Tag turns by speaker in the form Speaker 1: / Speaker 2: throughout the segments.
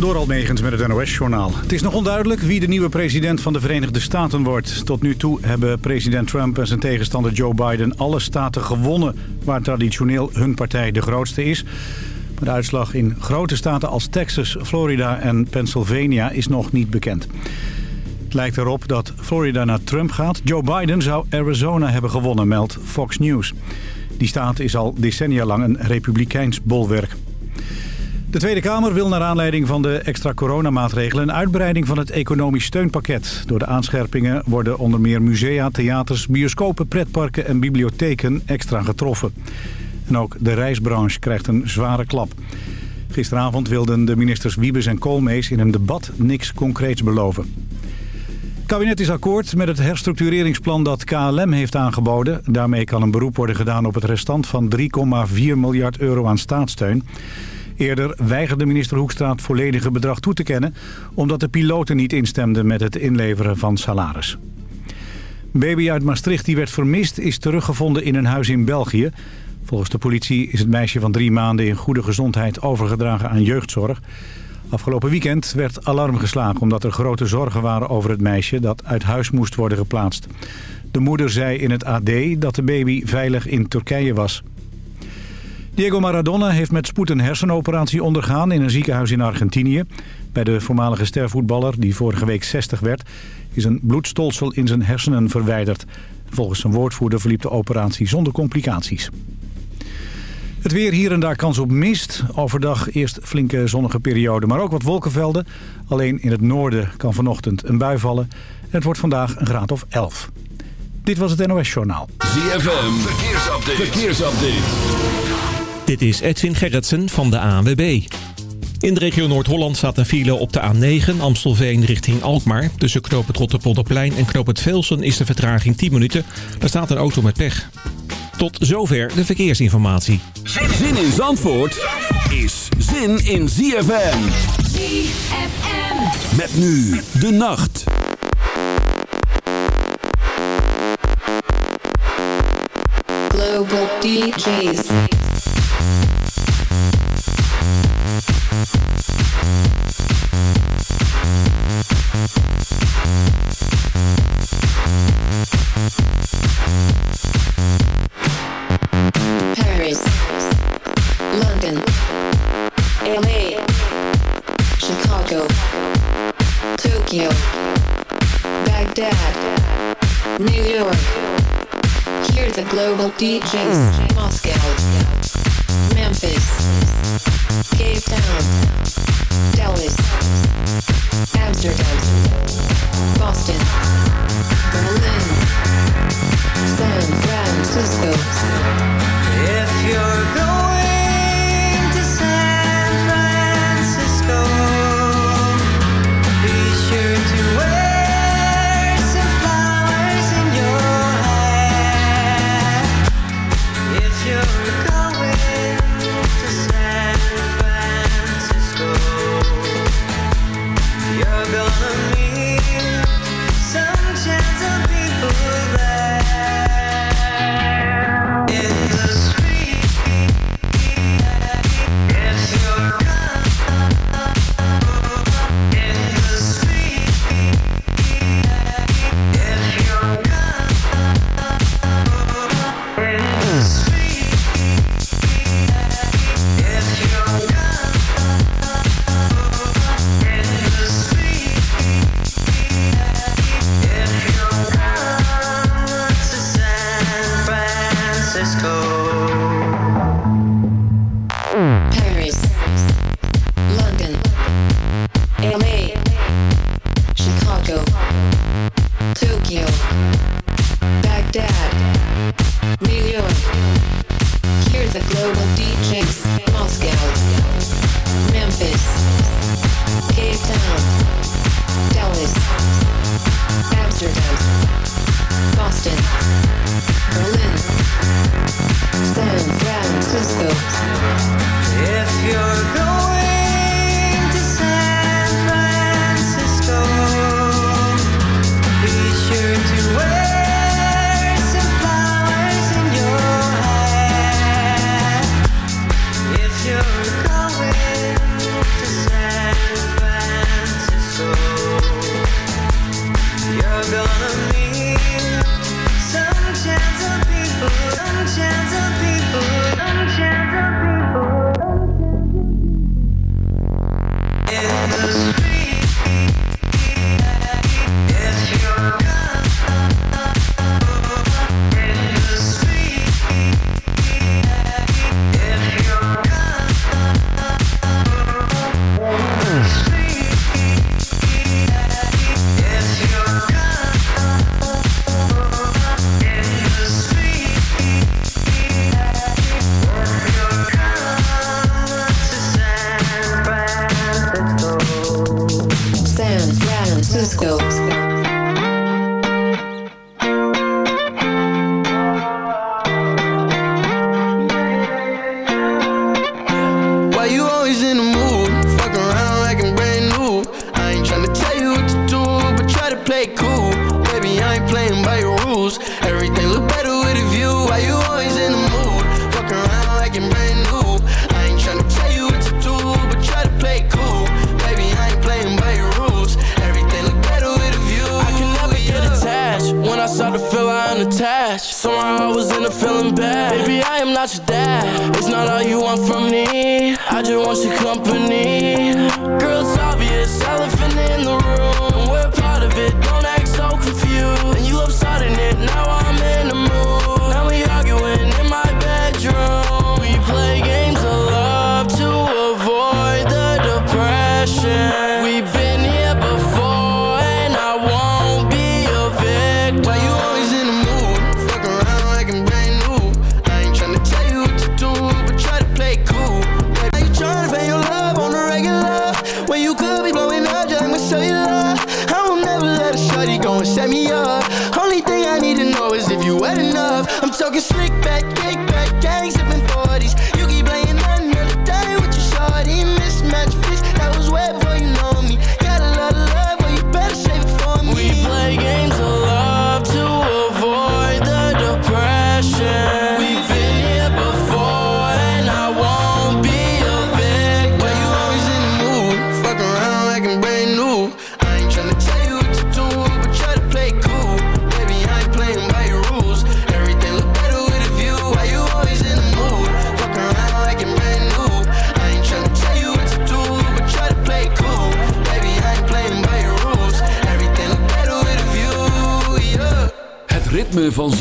Speaker 1: Door Almegens met het NOS-journaal. Het is nog onduidelijk wie de nieuwe president van de Verenigde Staten wordt. Tot nu toe hebben president Trump en zijn tegenstander Joe Biden alle staten gewonnen... waar traditioneel hun partij de grootste is. Maar de uitslag in grote staten als Texas, Florida en Pennsylvania is nog niet bekend. Het lijkt erop dat Florida naar Trump gaat. Joe Biden zou Arizona hebben gewonnen, meldt Fox News. Die staat is al decennia lang een republikeins bolwerk. De Tweede Kamer wil naar aanleiding van de extra coronamaatregelen... een uitbreiding van het economisch steunpakket. Door de aanscherpingen worden onder meer musea, theaters, bioscopen, pretparken en bibliotheken extra getroffen. En ook de reisbranche krijgt een zware klap. Gisteravond wilden de ministers Wiebes en Koolmees in een debat niks concreets beloven. Het kabinet is akkoord met het herstructureringsplan dat KLM heeft aangeboden. Daarmee kan een beroep worden gedaan op het restant van 3,4 miljard euro aan staatssteun. Eerder weigerde minister Hoekstra het volledige bedrag toe te kennen... omdat de piloten niet instemden met het inleveren van salaris. baby uit Maastricht die werd vermist is teruggevonden in een huis in België. Volgens de politie is het meisje van drie maanden in goede gezondheid overgedragen aan jeugdzorg. Afgelopen weekend werd alarm geslagen omdat er grote zorgen waren over het meisje dat uit huis moest worden geplaatst. De moeder zei in het AD dat de baby veilig in Turkije was. Diego Maradona heeft met spoed een hersenoperatie ondergaan in een ziekenhuis in Argentinië. Bij de voormalige stervoetballer, die vorige week 60 werd, is een bloedstolsel in zijn hersenen verwijderd. Volgens zijn woordvoerder verliep de operatie zonder complicaties. Het weer hier en daar kans op mist. Overdag eerst flinke zonnige periode, maar ook wat wolkenvelden. Alleen in het noorden kan vanochtend een bui vallen. Het wordt vandaag een graad of 11. Dit was het NOS Journaal.
Speaker 2: ZFM, verkeersupdate. verkeersupdate.
Speaker 3: Dit is Edwin Gerritsen van de ANWB. In de regio Noord-Holland staat een file op de A9 Amstelveen richting Alkmaar. Tussen knoop het Rotterpolderplein en knoop het Velsen is de vertraging 10 minuten. Daar staat een auto met pech. Tot zover de verkeersinformatie.
Speaker 2: Zin in Zandvoort is zin in ZFM. ZFM. Met nu de nacht.
Speaker 4: Global DJs. DJs.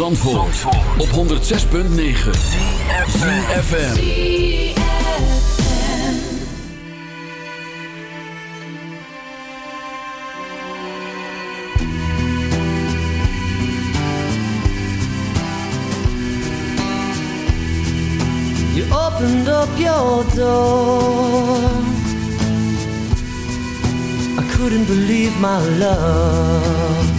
Speaker 2: Zandvoort, Zandvoort. op 106.9 CFFM
Speaker 5: You opened up your door I couldn't believe my love.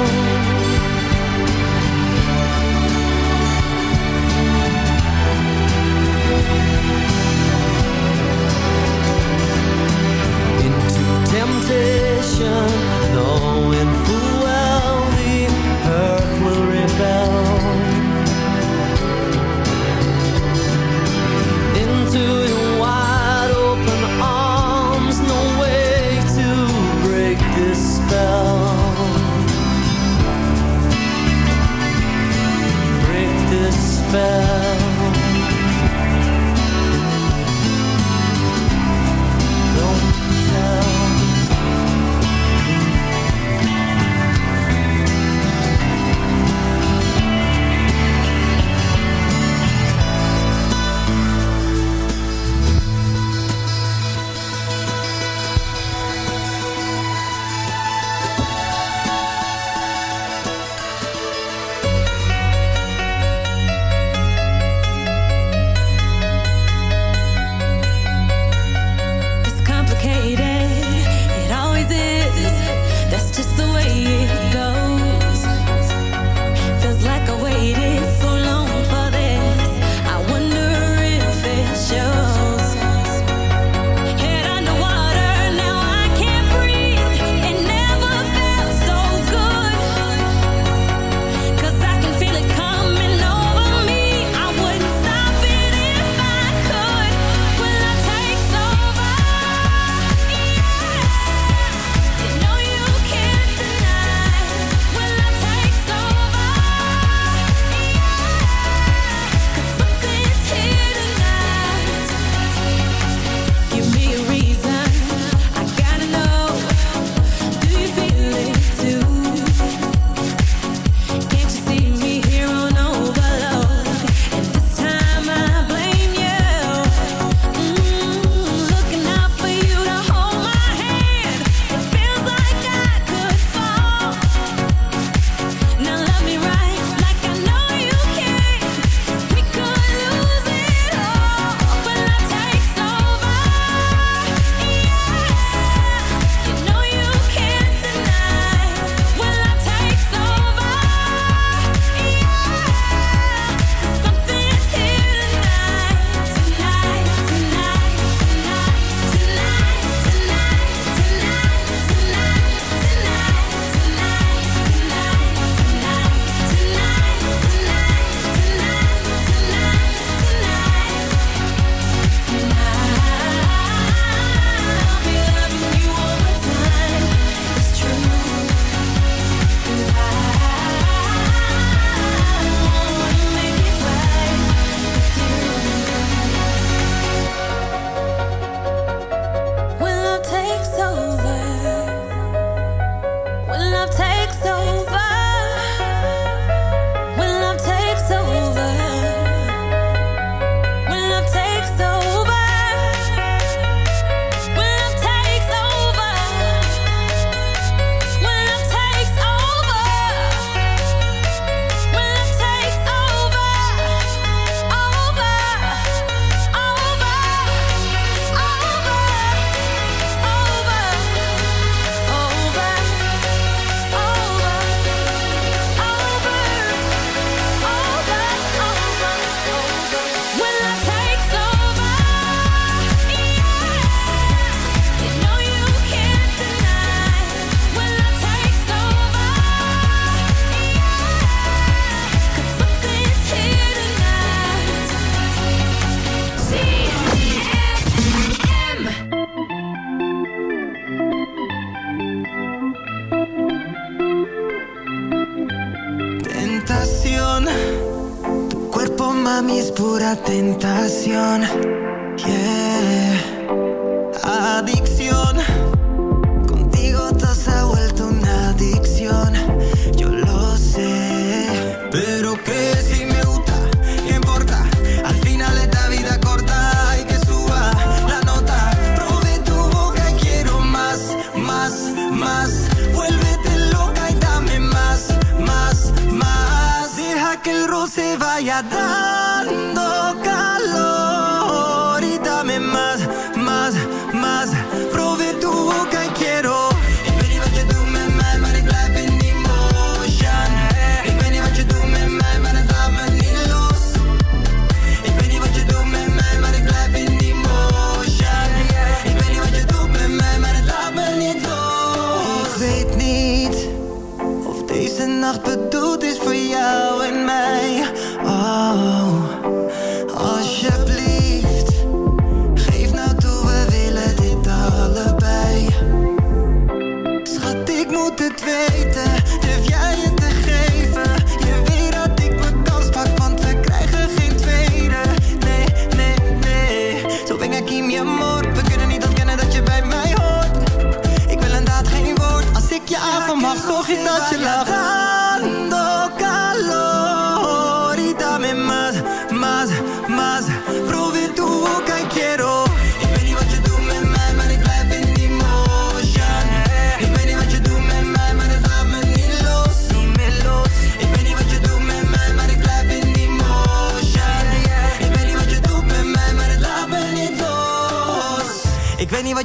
Speaker 6: It's
Speaker 7: not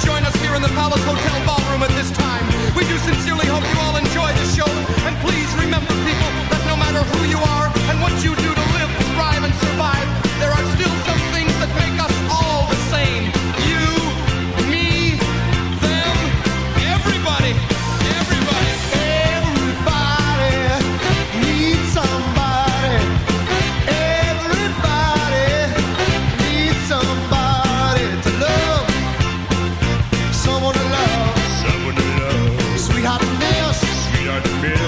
Speaker 8: join us here in the Palace Hotel Ballroom at this time. We do sincerely hope you all Lord,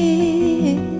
Speaker 8: here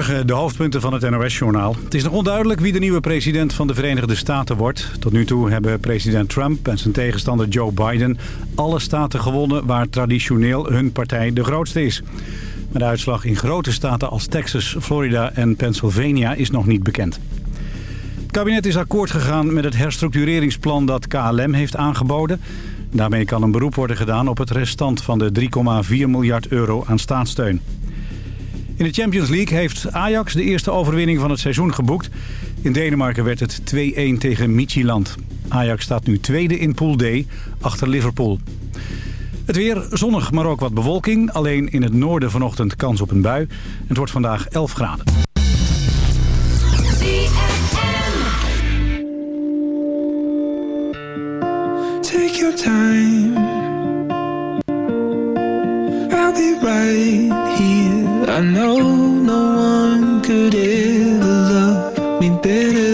Speaker 2: De
Speaker 1: hoofdpunten van het NOS-journaal. Het is nog onduidelijk wie de nieuwe president van de Verenigde Staten wordt. Tot nu toe hebben president Trump en zijn tegenstander Joe Biden... alle staten gewonnen waar traditioneel hun partij de grootste is. Maar de uitslag in grote staten als Texas, Florida en Pennsylvania is nog niet bekend. Het kabinet is akkoord gegaan met het herstructureringsplan dat KLM heeft aangeboden. Daarmee kan een beroep worden gedaan op het restant van de 3,4 miljard euro aan staatssteun. In de Champions League heeft Ajax de eerste overwinning van het seizoen geboekt. In Denemarken werd het 2-1 tegen Midtjylland. Ajax staat nu tweede in Pool D, achter Liverpool. Het weer zonnig, maar ook wat bewolking. Alleen in het noorden vanochtend kans op een bui. Het wordt vandaag 11 graden.
Speaker 9: Take your time. I know no one could ever love me better.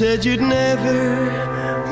Speaker 10: Said you'd never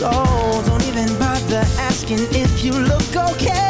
Speaker 7: So don't even bother asking if you look okay.